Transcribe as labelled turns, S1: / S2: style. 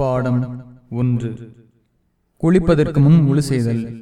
S1: பாடம் ஒன்று. குளிப்பதற்கு முன் முழு செய்தல்.